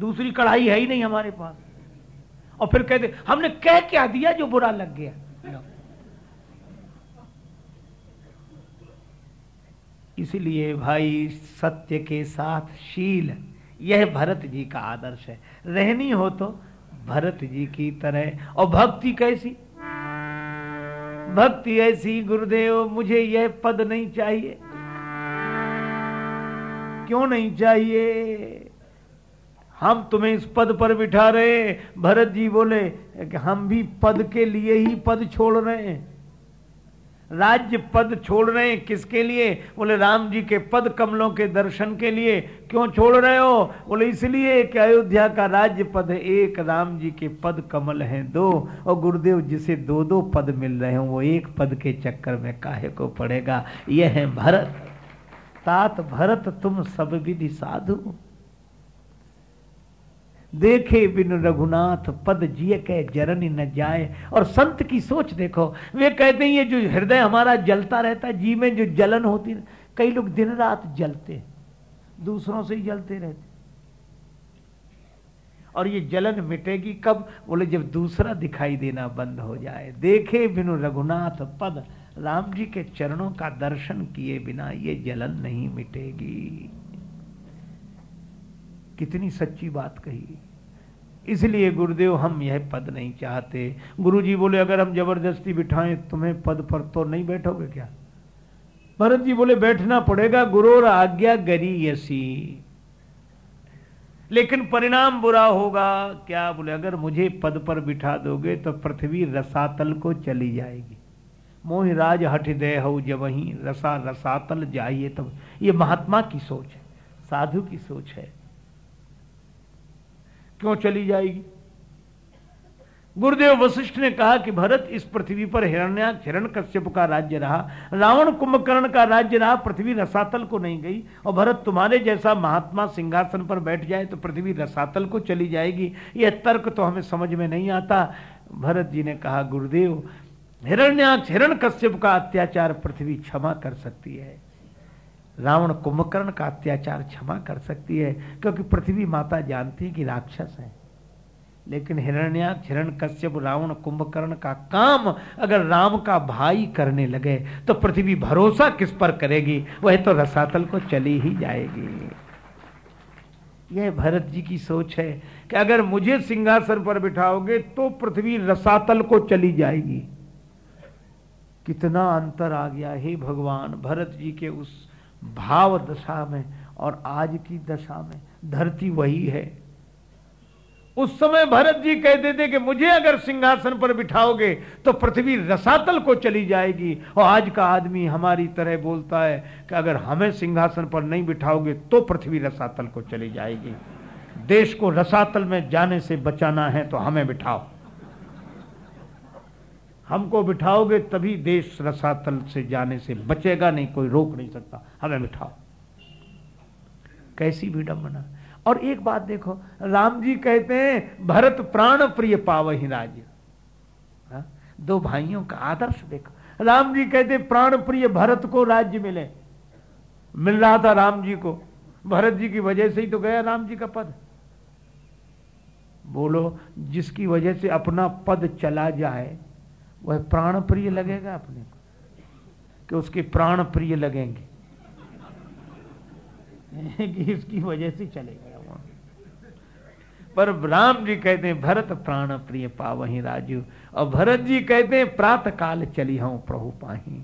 दूसरी कढ़ाई है ही नहीं हमारे पास। और फिर कहते, हमने कह क्या दिया जो बुरा लग गया? इसलिए भाई, सत्य के साथ शील, यह भरत जी का आदर्श है। रहनी हो तो भरत जी की तरह। और भक्ति कैसी? भक्ति ऐसी, गुरुदेव, मुझे यह पद नहीं चाहिए। क्यों नहीं चाहिए? हम तुम्हें इस पद पर बिठा रहे हैं। भरत जी बोले कि हम भी पद के लिए ही पद छोड़ रहे हैं। राज्य पद छोड़ रहे हैं किसके लिए? बोले, राम जी के पद कमलों के दर्शन के लिए। क्यों छोड़ रहे हो? बोले, इसलिए कि अयोध्या का राज्य पद एक राम जी के पद कमल हैं दो, और गुरुदेव जिसे दो दो पद मिल रहे हैं, वो एक पद के चक्कर में काहे को पड़ेगा? यह है भरत। तात भरत, तुम सब विधि साधु देखे बिन रघुनाथ, पद जिय के जरन न जाए। और संत की सोच देखो, वे कहते हैं, ये जो हृदय हमारा जलता रहता है जी में जो जलन होती कई लोग दिन रात जलते दूसरों से ही जलते रहते और ये जलन मिटेगी कब? बोले, जब दूसरा दिखाई देना बंद हो जाए। देखे बिनु रघुनाथ, पद। राम जी के चरणों का दर्शन किए बिना ये जलन नहीं मिटेगी। कितनी सच्ची बात कही। इसलिए गुरुदेव, हम यह पद नहीं चाहते। गुरु जी बोले, अगर हम ज़बरदस्ती बिठाएँ, तुम्हें पद पर तो नहीं बैठोगे क्या? भरत जी बोले, बैठना पड़ेगा, गुरु और आज्ञा गरी यसी। लेकिन परिणाम बुरा होगा। क्या बोले, अगर मुझे पद पर बिठा दोगे तो पृथ्वी रसातल को चली जाएगी। मोह राज हठ दे हो जब वही रसा रसातल जाइए तब। ये महात्मा की सोच है, साधु की सोच है। क्यों चली जाएगी? गुरुदेव वशिष्ठ ने कहा कि भरत इस पृथ्वी पर हिरण्याक्ष हिरण कश्यप का राज्य रहा। रावण कुंभकर्ण का राज्य रहा, पृथ्वी रसातल को नहीं गई। और भरत, तुम्हारे जैसा महात्मा सिंहासन पर बैठ जाए तो पृथ्वी रसातल को चली जाएगी। यह तर्क तो हमें समझ में नहीं आता। भरत जी ने कहा, गुरुदेव हिरण्याक्ष हिरण कश्यप का अत्याचार पृथ्वी क्षमा कर सकती है। रावण कुंभकर्ण का अत्याचार क्षमा कर सकती है, क्योंकि पृथ्वी माता जानती है कि राक्षस है। लेकिन हिरण्याक्ष हिरण कश्यप रावण कुंभकर्ण का काम अगर राम का भाई करने लगे तो पृथ्वी भरोसा किस पर करेगी? वह तो रसातल को चली ही जाएगी। यह भरत जी की सोच है कि अगर मुझे सिंहासन पर बिठाओगे तो पृथ्वी रसातल को चली जाएगी। कितना अंतर आ गया, हे भगवान, भरत जी के उस भाव दशा में और आज की दशा में धरती वही है। उस समय भरत जी कहते थे कि मुझे अगर सिंहासन पर बिठाओगे तो पृथ्वी रसातल को चली जाएगी और आज का आदमी हमारी तरह बोलता है कि अगर हमें सिंहासन पर नहीं बिठाओगे तो पृथ्वी रसातल को चली जाएगी। देश को रसातल में जाने से बचाना है तो हमें बिठाओ। हमको बिठाओगे तभी देश रसातल से जाने से बचेगा, नहीं कोई रोक नहीं सकता। हमें बिठाओ। कैसी विडंबना और एक बात देखो, राम जी कहते हैं, भरत प्राण प्रिय पाव ही राज्य। हाँ? दो भाइयों का आदर्श देखो। राम जी कहते प्राण प्रिय भरत को राज्य मिले। मिल रहा था राम जी को। भरत जी की वजह से ही तो गया राम जी का पद। बोलो, जिसकी वजह से अपना पद चला जाए वह प्राण प्रिय लगेगा अपने को, कि उसके प्राण प्रिय लगेंगे कि इसकी वजह से चलेगा वहाँ पर राम जी कहते हैं, भरत प्राण प्रिय पावही राजू। और भरत जी कहते हैं प्रात काल चली हूँ प्रभु पाही।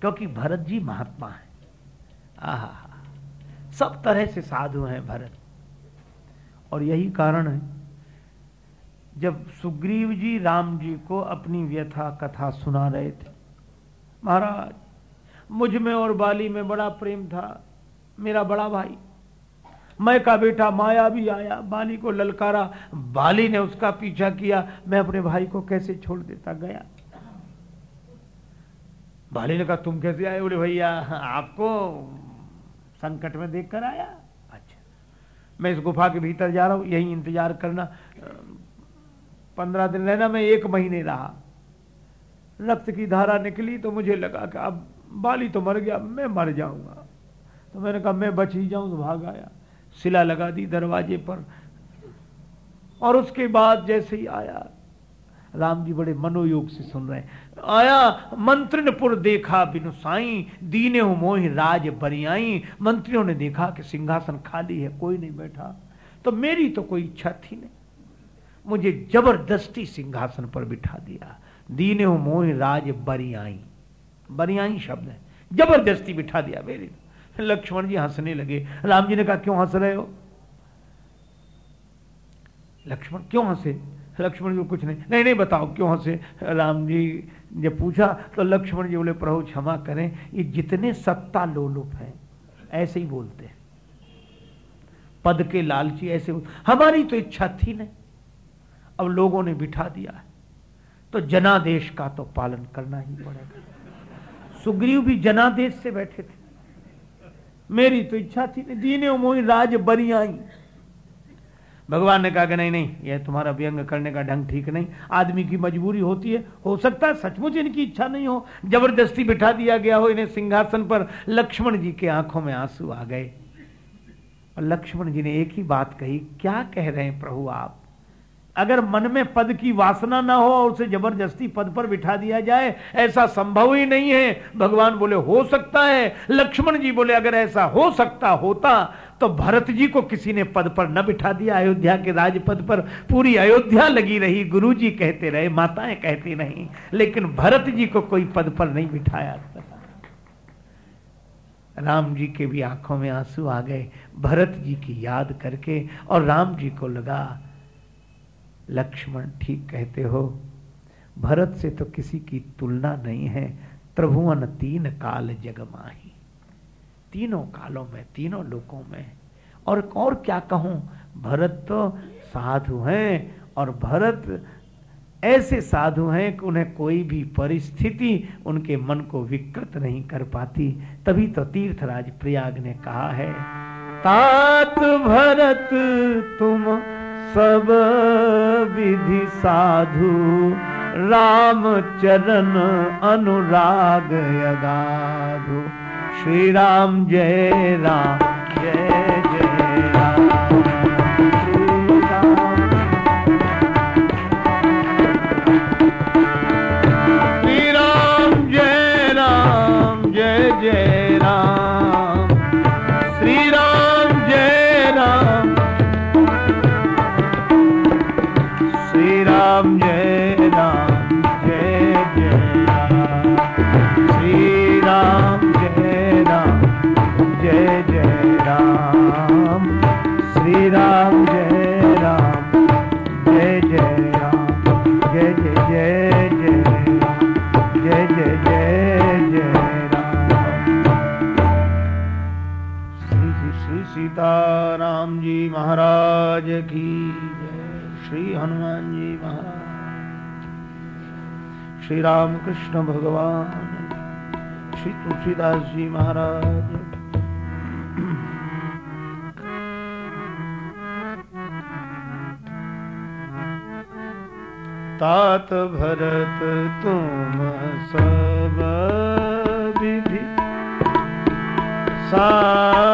क्योंकि भरत जी महात्मा है। आहा, सब तरह से साधु हैं भरत। और यही कारण है जब सुग्रीव जी राम जी को अपनी व्यथा कथा सुना रहे थे। महाराज, मुझमें और बाली में बड़ा प्रेम था, मेरा बड़ा भाई। मैं का बेटा माया भी आया, बाली को ललकारा, बाली ने उसका पीछा किया, मैं अपने भाई को कैसे छोड़ देता गया? बाली ने कहा, तुम कैसे आए बोले भैया? आपको संकट में देखकर आया? अच्छा मैं इस गुफा के भीतर जा रहा हूँ, यही इंतज़ार करना। पंद्रह दिन रहना, मैं एक महीने रहा। रक्त की धारा निकली तो मुझे लगा कि अब बाली तो मर गया, मैं मर जाऊँगा। तो मैंने कहा, मैं बच ही जाऊँ तो भाग आया। सिला लगा दी दरवाजे पर। और उसके बाद जैसे ही आया, राम जी बड़े मनोयोग से सुन रहे आया, मंत्रिनपुर देखा, बिनु साई, दीने मोह, राज बरियाई। मंत्रियों ने देखा कि सिंहासन खाली है, कोई नहीं बैठा। तो मेरी तो कोई इच्छा थी नहीं। मुझे ज़बरदस्ती सिंहासन पर बिठा दिया। दीने मोह राज बरियाई। बरियाई शब्द है। ज़बरदस्ती बिठा दिया मेरे लक्ष्मण जी हंसने लगे। राम जी ने कहा, क्यों हंस रहे हो? लक्ष्मण क्यों हंसे? लक्ष्मण जी कुछ नहीं। नहीं नहीं, बताओ, क्यों हंसे? राम जी जब पूछा तो लक्ष्मण जी बोले, प्रभु, क्षमा करें, ये जितने सत्ता लोलुप हैं, ऐसे ही बोलते हैं। पद के लालची, ऐसे हमारी तो इच्छा थी नहीं अब लोगों ने बिठा दिया है। तो जनादेश का तो पालन करना ही पड़ेगा। सुग्रीव भी जनादेश से बैठे थे। मेरी तो इच्छा थी दीने मोही राज बरी आई। भगवान ने कहा कि नहीं नहीं, यह तुम्हारा व्यंग करने का ढंग ठीक नहीं। आदमी की मजबूरी होती है। हो सकता है सचमुच इनकी इच्छा नहीं हो। ज़बरदस्ती बिठा दिया गया हो इन्हें सिंहासन पर। लक्ष्मण जी के आँखों में आँसू आ गए। और लक्ष्मण जी ने एक ही बात कही, क्या कह रहे हैं प्रभु आप? अगर मन में पद की वासना ना हो और उसे ज़बरदस्ती पद पर बिठा दिया जाए, ऐसा संभव ही नहीं है। भगवान बोले, हो सकता है। लक्ष्मण जी बोले, अगर ऐसा हो सकता होता तो भरत जी को किसी ने पद पर न बिठा दिया। अयोध्या के राजपद पर पूरी अयोध्या लगी रही। गुरु जी कहते रहे, माताएँ कहती नहीं लेकिन भरत जी को कोई पद पर नहीं बिठाया। राम जी के भी आँखों में आँसू आ गए। भरत जी की याद करके और राम जी को लगा लक्ष्मण ठीक कहते हो। भरत से तो किसी की तुलना नहीं है। त्रिभुवन तीन काल जगमाही तीनों कालों में, तीनों लोकों में। और और क्या कहूँ? भरत तो साधु हैं और भरत ऐसे साधु हैं कि उन्हें कोई भी परिस्थिति उनके मन को विकृत नहीं कर पाती। तभी तो तीर्थराज प्रयाग ने कहा है, तात भरत, तुम सब विधि साधु राम चरण अनुराग यगाधु। श्री राम जय राम जय जय महाराज की श्री हनुमान जी महाराज। श्री रामकृष्ण भगवान, श्री तुलसीदास जी महाराज। तात भरत तुम सब विधि सा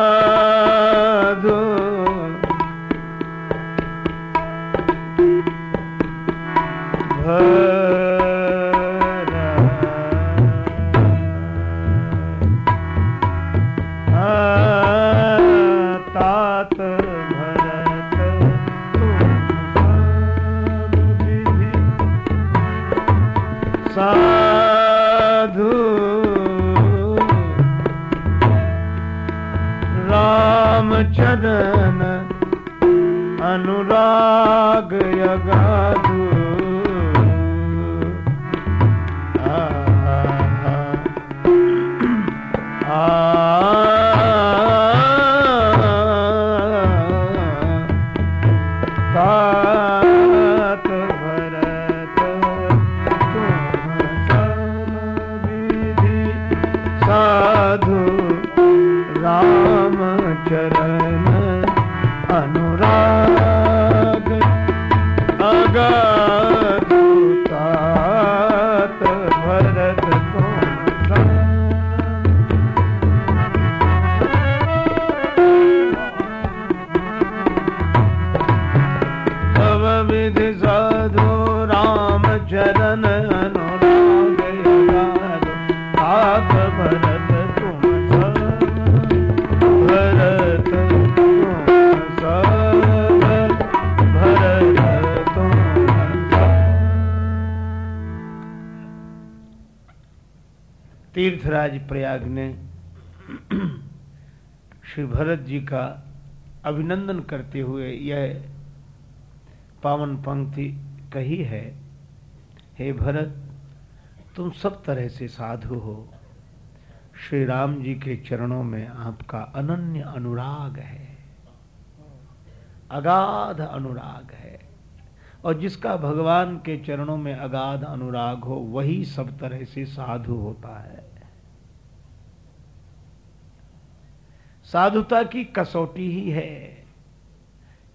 Sa भरत जी का अभिनंदन करते हुए यह पावन पंक्ति कही है, हे भरत, तुम सब तरह से साधु हो। श्री राम जी के चरणों में आपका अनन्य अनुराग है, अगाध अनुराग है। और जिसका भगवान के चरणों में अगाध अनुराग हो, वही सब तरह से साधु होता है। साधुता की कसौटी ही है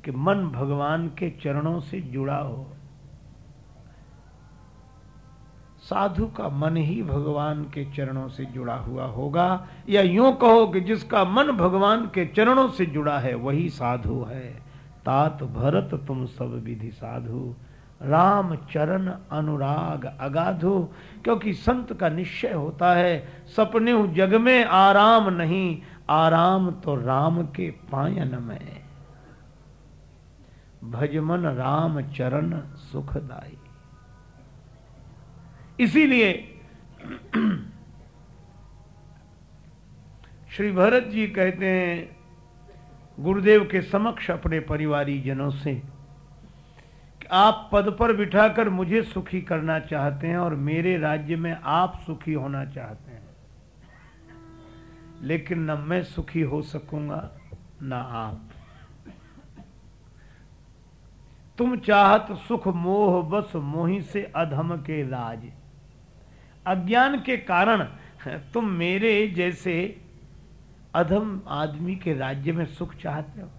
कि मन भगवान के चरणों से जुड़ा हो। साधु का मन ही भगवान के चरणों से जुड़ा हुआ होगा, या यूँ कहो कि जिसका मन भगवान के चरणों से जुड़ा है, वही साधु है। तात भरत तुम सब विधि साधु। राम चरण अनुराग अगाधु। क्योंकि संत का निश्चय होता है, सपने जग में आराम नहीं आराम तो राम के पायन में। भजमन राम चरण सुखदाई। इसीलिए श्री भरत जी कहते हैं, गुरुदेव के समक्ष अपने परिवारी जनों से, कि आप पद पर बिठाकर मुझे सुखी करना चाहते हैं और मेरे राज्य में आप सुखी होना चाहते हैं। लेकिन न मैं सुखी हो सकूँगा, न आप। तुम चाहत सुख मोह बस मोही से अधम के राज। अज्ञान के कारण तुम मेरे जैसे अधम आदमी के राज्य में सुख चाहते हो।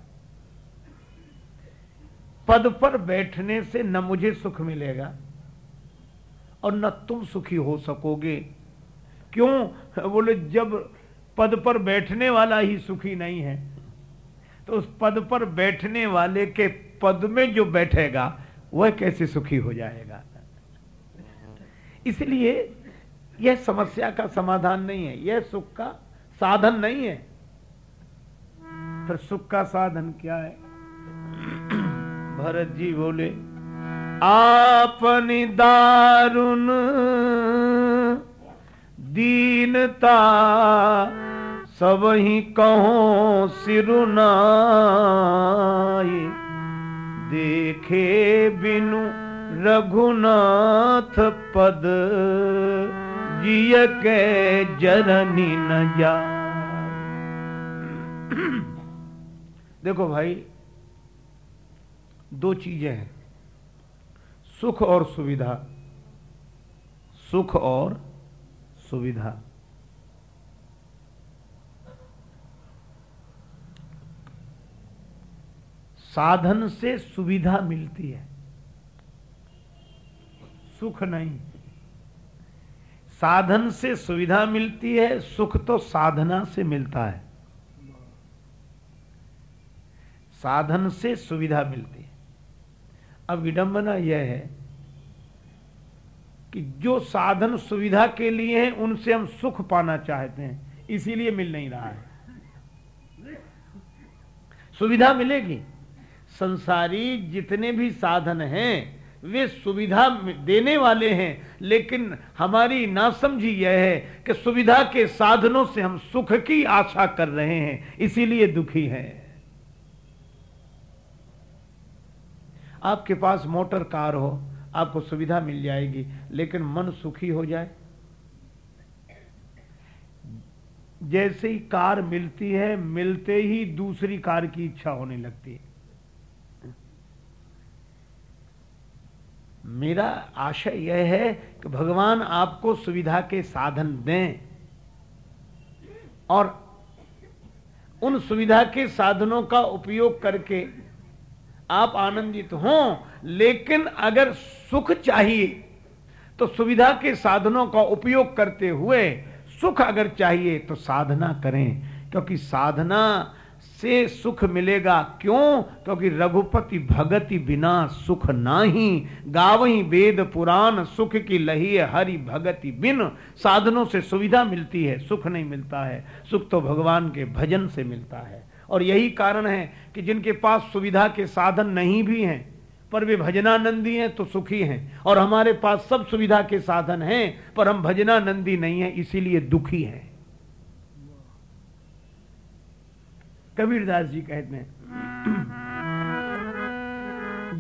पद पर बैठने से न मुझे सुख मिलेगा और न तुम सुखी हो सकोगे। क्यों? बोले, जब पद पर बैठने वाला ही सुखी नहीं है। तो उस पद पर बैठने वाले के पद में जो बैठेगा, वह कैसे सुखी हो जाएगा? इसलिए यह समस्या का समाधान नहीं है, यह सुख का साधन नहीं है। फिर सुख का साधन क्या है? भरत जी बोले, आपनी दारुण दीनता सब ही कहो सिरुनाई, देखे बिनु रघुनाथ पद, जिय के जरनी न जा देखो भाई, दो चीज़ें हैं, सुख और सुविधा। सुख और सुविधा। साधन से सुविधा मिलती है। सुख नहीं। साधन से सुविधा मिलती है, सुख तो साधना से मिलता है। साधन से सुविधा मिलती है। अब विडंबना यह है कि जो साधन सुविधा के लिए हैं, उनसे हम सुख पाना चाहते हैं, इसीलिए मिल नहीं रहा है। सुविधा मिलेगी। संसारी जितने भी साधन हैं, वे सुविधा देने वाले हैं, लेकिन हमारी नासमझी यह है कि सुविधा के साधनों से हम सुख की आशा कर रहे हैं, इसीलिए दुखी हैं। आपके पास मोटर कार हो, आपको सुविधा मिल जाएगी, लेकिन मन सुखी हो जाए। जैसे ही कार मिलती है, मिलते ही दूसरी कार की इच्छा होने लगती है। मेरा आशय यह है कि भगवान आपको सुविधा के साधन दें और उन सुविधा के साधनों का उपयोग करके आप आनंदित हों। लेकिन अगर सुख चाहिए तो सुविधा के साधनों का उपयोग करते हुए सुख अगर चाहिए तो साधना करें। क्योंकि साधना से सुख मिलेगा? क्यों? क्योंकि रघुपति भगति बिना सुख नाही। गावही वेद पुराण सुख की लही हरि भगति बिन। साधनों से सुविधा मिलती है, सुख नहीं मिलता है। सुख तो भगवान के भजन से मिलता है। और यही कारण है कि जिनके पास सुविधा के साधन नहीं भी हैं, पर वे भजनानंदी हैं तो सुखी हैं। और हमारे पास सब सुविधा के साधन हैं, पर हम भजनानंदी नहीं हैं, इसीलिए दुखी हैं। कबीरदास जी कहते हैं,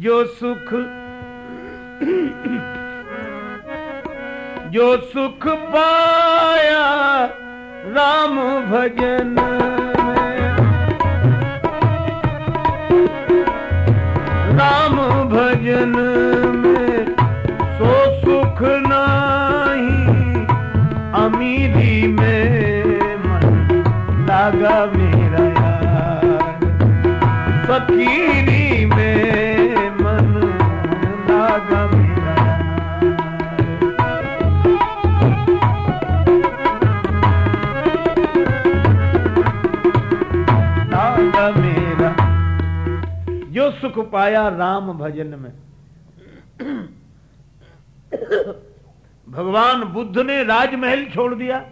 जो सुख जो सुख पाया राम भजन राम भजन में सो सुख नहीं, अमीरी में मन लागा लागा मेरा। जो सुख पाया राम भजन में। भगवान बुद्ध ने राजमहल छोड़ दिया।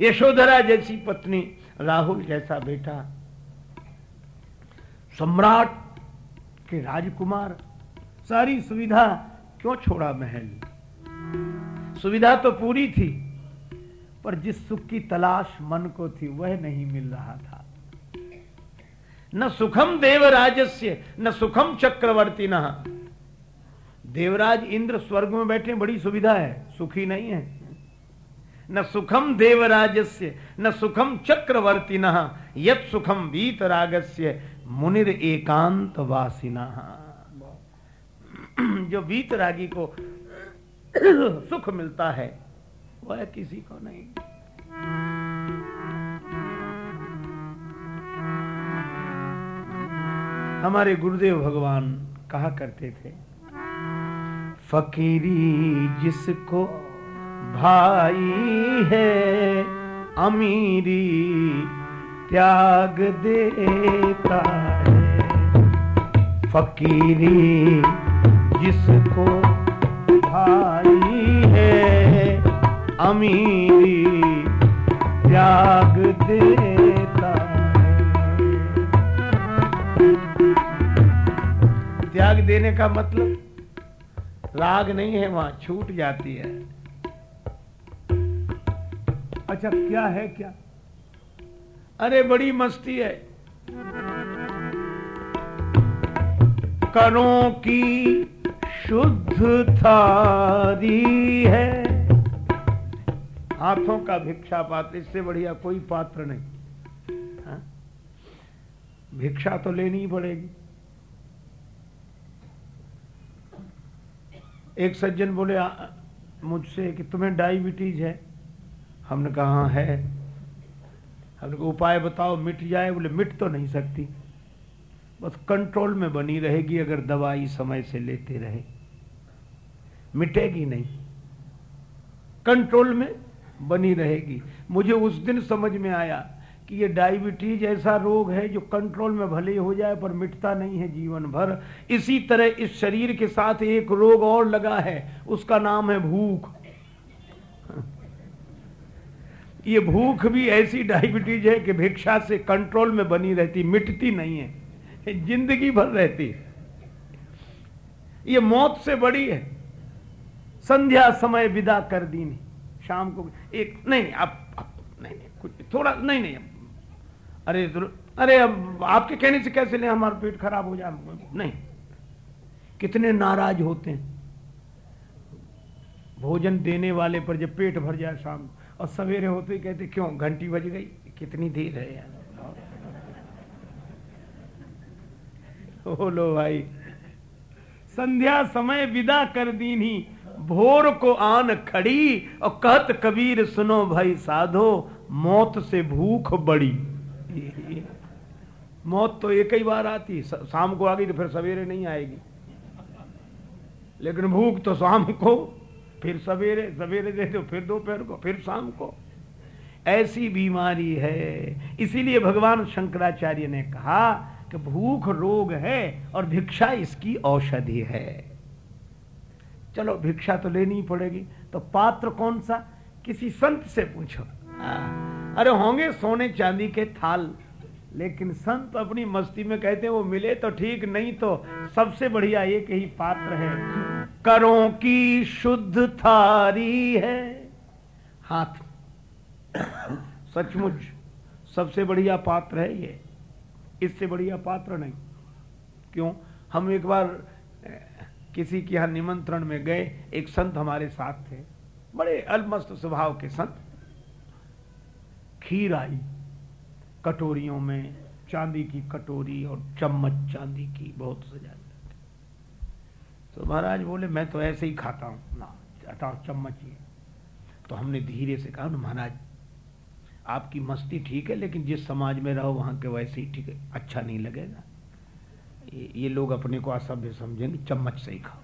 यशोधरा जैसी पत्नी राहुल जैसा बेटा। सम्राट के राजकुमार। सारी सुविधा क्यों छोड़ा महल? सुविधा तो पूरी थी, पर जिस सुख की तलाश मन को थी, वह नहीं मिल रहा था। न सुखम देवराजस्य, न सुखम चक्रवर्ती न देवराज इंद्र स्वर्ग में बैठे, बड़ी सुविधा है, सुखी नहीं है। न सुखम देवराजस्य, न सुखम चक्रवर्ती न यत सुखम वीतरागस्य, मुनिर एकांत वासिना जो वीतरागी को सुख मिलता है, वह किसी को नहीं। हमारे गुरुदेव भगवान कहा करते थे, फकीरी जिसको भाई है, अमीरी त्याग देता है। फकीरी जिसको भाई है, अमीरी त्याग देता त्याग देने का मतलब? राग नहीं है, वहाँ छूट जाती है। अच्छा क्या है क्या? अरे, बड़ी मस्ती है। करों की शुद्ध थारी है। हाथों का भिक्षा पात्र इससे बढ़िया कोई पात्र नहीं। हा? भिक्षा तो लेनी ही पड़ेगी। एक सज्जन बोले मुझसे कि तुम्हें डायबिटीज़ है? हमने कहा हाँ है। हमने कहा, उपाय बताओ, मिट जाए? बोले, मिट तो नहीं सकती। बस कंट्रोल में बनी रहेगी अगर दवाई समय से लेते रहे। मिटेगी नहीं। कंट्रोल में बनी रहेगी। मुझे उस दिन समझ में आया कि ये डायबिटीज़ ऐसा रोग है जो कंट्रोल में भले हो जाए पर मिटता नहीं है जीवन भर इसी तरह इस शरीर के साथ एक रोग और लगा है उसका नाम है भूख। ये भूख भी ऐसी डायबिटीज़ है कि भिक्षा से कंट्रोल में बनी रहती मिटती नहीं है ज़िंदगी भर रहती है। ये मौत से बड़ी है। संध्या समय विदा कर दी। नहीं शाम को एक नहीं नहीं आप, आप नहीं नहीं कुछ थोड़ा नहीं नहीं अरे अरे, अब आपके कहने से कैसे ले हमारा पेट खराब हो जाए? नहीं। कितने नाराज़ होते हैं। भोजन देने वाले पर जब पेट भर जाए शाम, और सवेरे होते ही कहते, क्यों, घंटी बज गई? कितनी देर है यार? बोलो भाई। संध्या समय विदा कर दीनी। भोर को आन खड़ी, और कहत कबीर, सुनो भाई साधो, मौत से भूख बड़ी। मौत तो एक ही बार आती शाम को आ गई तो फिर सवेरे नहीं आएगी। लेकिन भूख तो शाम को, फिर सवेरे सवेरे दे दो, फिर दोपहर को, फिर शाम को। ऐसी बीमारी है। इसीलिए भगवान शंकराचार्य ने कहा कि भूख रोग है और भिक्षा इसकी औषधि है। चलो, भिक्षा तो लेनी पड़ेगी। तो पात्र कौन सा? किसी संत से पूछो। अरे होंगे सोने चांदी के थाल, लेकिन संत अपनी मस्ती में कहते हैं, वो मिले तो ठीक, नहीं तो सबसे बढ़िया एक ही पात्र है। करों की शुद्ध थारी है। हाथ, सचमुच सबसे बढ़िया पात्र है ये। इससे बढ़िया पात्र नहीं। क्यों? हम एक बार किसी के यहाँ निमंत्रण में गए, एक संत हमारे साथ थे। बड़े अलमस्त स्वभाव के संत। खीर आई। कटोरियों में चांदी की कटोरी और चम्मच चांदी की बहुत सजा तो महाराज बोले मैं तो ऐसे ही खाता हूँ। ना हटाओ चम्मच ही तो हमने धीरे से कहा ना महाराज आपकी मस्ती ठीक है लेकिन जिस समाज में रहो वहाँ के वैसे ही ठीक है। अच्छा नहीं लगेगा। ये, ये लोग अपने को असभ्य समझेंगे चम्मच से ही खाओ।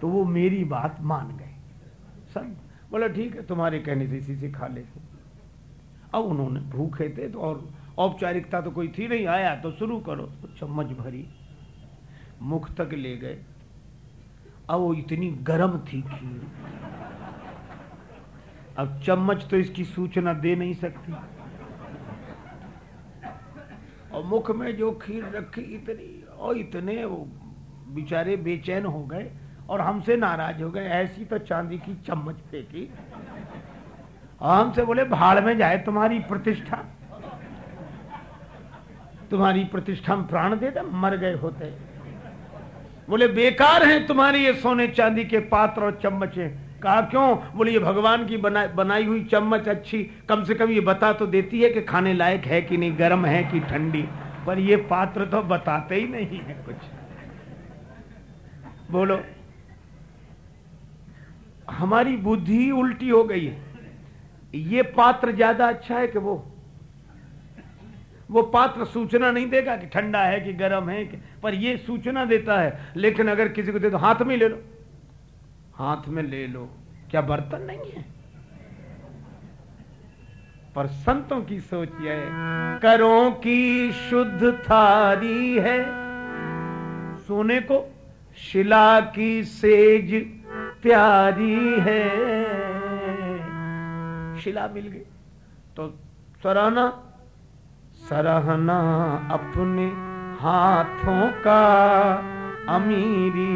तो वो मेरी बात मान गए। सब बोला ठीक है तुम्हारे कहने से इसी से खा लेते अब उन्होंने भूखे थे तो और औपचारिकता तो कोई थी नहीं, आया तो शुरू करो। तो चम्मच भरी, मुख तक ले गए। अब वो इतनी गर्म थी खीर। अब चम्मच तो इसकी सूचना दे नहीं सकती। और मुख में जो खीर रखी इतनी, और इतने वो बेचारे बेचैन हो गए और हमसे नाराज़ हो गए। ऐसी तो चांदी की चम्मच फेंकी। हमसे बोले भाड़ में जाए तुम्हारी प्रतिष्ठा। तुम्हारी प्रतिष्ठा में प्राण दे दे मर गए होते। बोले बेकार हैं तुम्हारी ये सोने चांदी के पात्र और चम्मचे। कहा क्यों? बोले ये भगवान की बना, बनाई हुई चम्मच अच्छी कम से कम ये बता तो देती है कि खाने लायक है कि नहीं गर्म है कि ठंडी। पर ये पात्र तो बताते ही नहीं है कुछ। बोलो हमारी बुद्धि उल्टी हो गई है। ये पात्र ज़्यादा अच्छा है कि वो वो पात्र सूचना नहीं देगा कि ठंडा है कि गर्म है कि, पर ये सूचना देता है, लेकिन अगर किसी को दे दो, हाथ में ले लो। हाथ में ले लो। क्या बर्तन नहीं है? पर संतों की सोच यह है, करों की शुद्ध थारी है, सोने को शिला की सेज प्यारी है। शिला मिल गई। तो सराहना सराहना अपने हाथों का अमीरी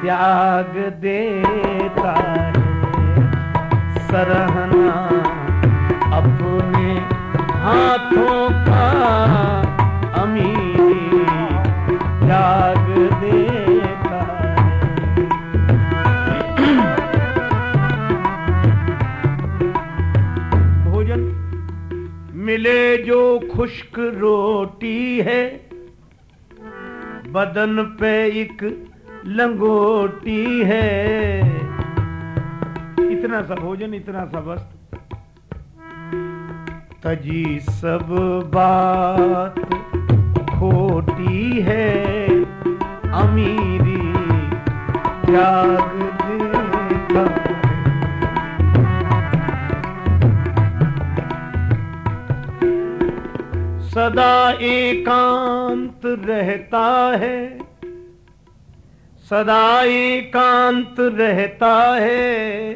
त्याग देता है। सरहना अपने हाथों का अमीरी मिले जो खुश्क रोटी है। बदन पे एक लंगोटी है। इतना सा भोजन, इतना सा वस्त्र। तजी सब बात खोटी है। अमीरी त्याग सदा एकांत रहता है। सदा एकांत रहता है।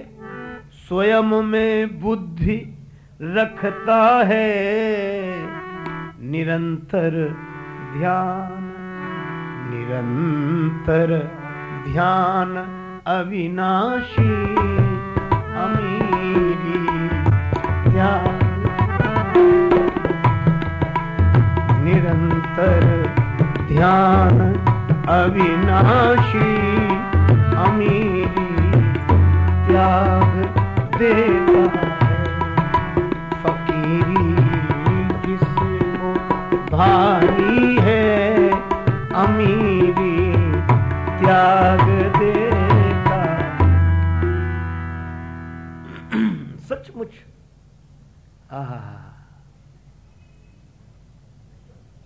स्वयं में बुद्धि रखता है। निरंतर ध्यान निरंतर ध्यान अविनाशी अमीरी ध्यान। निरंतर ध्यान अविनाशी अमीरी त्याग देता है। फकीरी भारी है अमीरी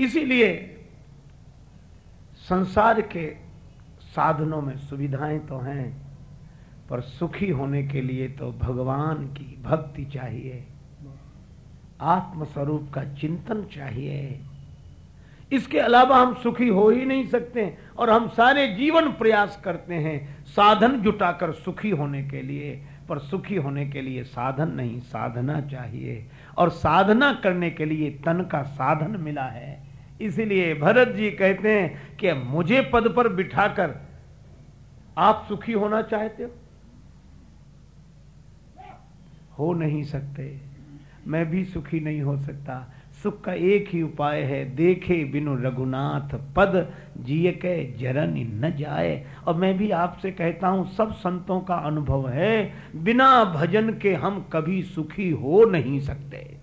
इसीलिए संसार के साधनों में सुविधाएँ तो हैं, पर सुखी होने के लिए तो भगवान की भक्ति चाहिए। आत्मस्वरूप का चिंतन चाहिए। इसके अलावा हम सुखी हो ही नहीं सकते और हम सारे जीवन प्रयास करते हैं साधन जुटाकर सुखी होने के लिए, पर सुखी होने के लिए साधन नहीं, साधना चाहिए। और साधना करने के लिए तन का साधन मिला है। इसलिए भरत जी कहते हैं कि मुझे पद पर बिठाकर आप सुखी होना चाहते हो? हो नहीं सकते। मैं भी सुखी नहीं हो सकता। सुख का एक ही उपाय है, देखे बिनु रघुनाथ, पद जिय के जरन न जाए। और मैं भी आपसे कहता हूँ, सब संतों का अनुभव है, बिना भजन के हम कभी सुखी हो नहीं सकते।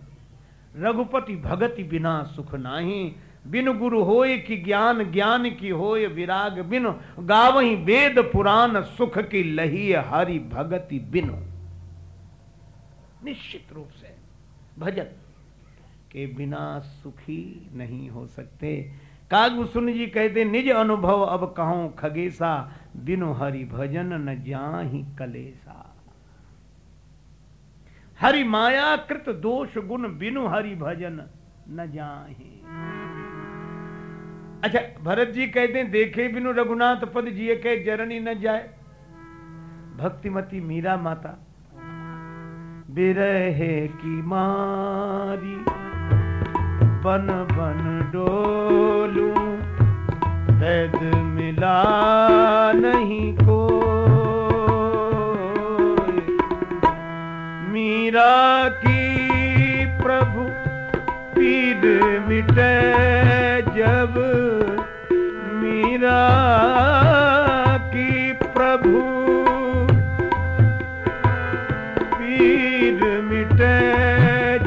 रघुपति भगति बिना सुख नाही बिन गुरु होय कि ज्ञान ज्ञान की होय विराग बिन, गावही वेद पुराण सुख की लही हरि भगति बिनु। निश्चित रूप से, भजन के बिना सुखी नहीं हो सकते। कागभूषण जी कहते, निज अनुभव अब कहो खगेसा, बिनु हरि भजन न जाही कलेसा। हरि माया कृत दोष गुण बिनु हरि भजन न जाही। अच्छा भरत जी कहते हैं, देखे बिनु रघुनाथ पद जिये के जरनी न जाए। भक्तिमती मीरा माता, बिरहे की मारी, बन बन डोलू तैद मिला नहीं को मीरा की प्रभु, पीर मिटे जब मीरा की प्रभु पीर मिटे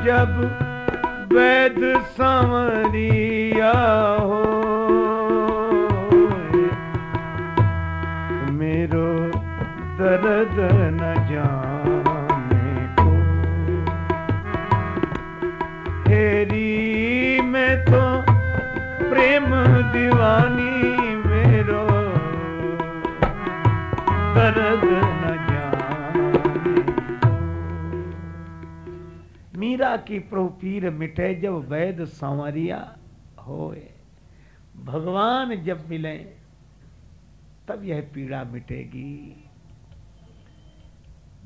जब वैद संवरिया हो मीरा की प्रभु पीर मिटे जब वैद संवरिया होए। भगवान जब मिले, तब यह पीड़ा मिटेगी।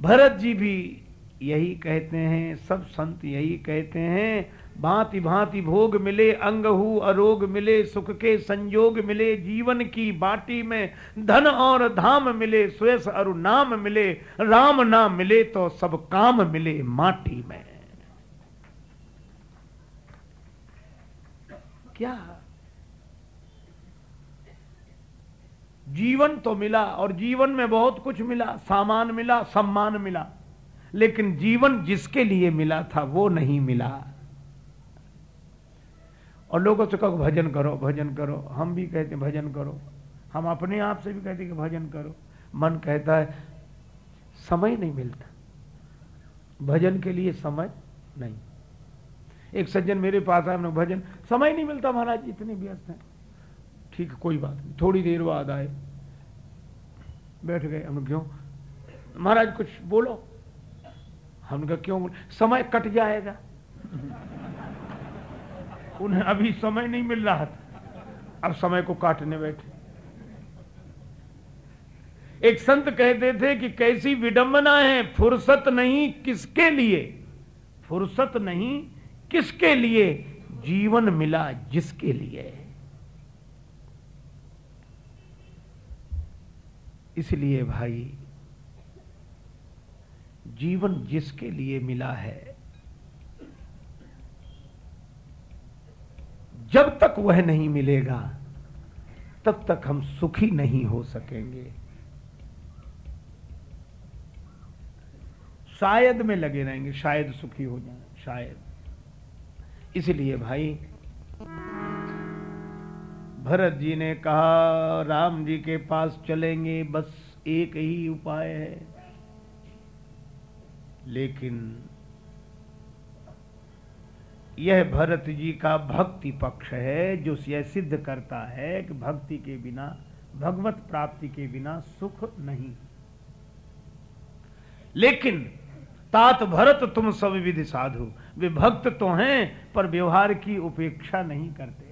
भरत जी भी यही कहते हैं, सब संत यही कहते हैं, भांति भांति भोग मिले, अंगहु अरोग मिले, सुख के संयोग मिले, जीवन की बाटी में धन और धाम मिले स्वेस अरु नाम मिले, राम नाम मिले तो सब काम मिले माटी में। क्या? जीवन तो मिला और जीवन में बहुत कुछ मिला, सामान मिला, सम्मान मिला, लेकिन जीवन जिसके लिए मिला था वो नहीं मिला। और लोगों से कहो, भजन करो भजन करो। हम भी कहते हैं, भजन करो। हम अपने आप से भी कहते हैं कि भजन करो। मन कहता है, समय नहीं मिलता। भजन के लिए समय नहीं। एक सज्जन मेरे पास आए भजन, समय नहीं मिलता महाराज, इतने व्यस्त हैं। ठीक, कोई बात नहीं, थोड़ी देर बाद आए। बैठ गए हम क्यों? महाराज, कुछ बोलो। हमने कहा, क्यों समय कट जाएगा। उन्हें अभी समय नहीं मिल रहा था। अब समय को काटने बैठे। एक संत कहते थे कि कैसी विडंबना है, फुर्सत नहीं किसके लिए? फुर्सत नहीं किसके लिए? जीवन मिला जिसके लिए? इसलिए भाई, जीवन जिसके लिए मिला है, जब तक वह नहीं मिलेगा, तब तक हम सुखी नहीं हो सकेंगे। शायद में लगे रहेंगे, शायद सुखी हो जाए, शायद। इसलिए भाई, भरत जी ने कहा, राम जी के पास चलेंगे बस एक ही उपाय है। लेकिन यह भरत जी का भक्ति पक्ष है, जो यह सिद्ध करता है कि भक्ति के बिना, भगवत प्राप्ति के बिना सुख नहीं। लेकिन तात भरत तुम सब विधि साधु वे भक्त तो हैं पर व्यवहार की उपेक्षा नहीं करते।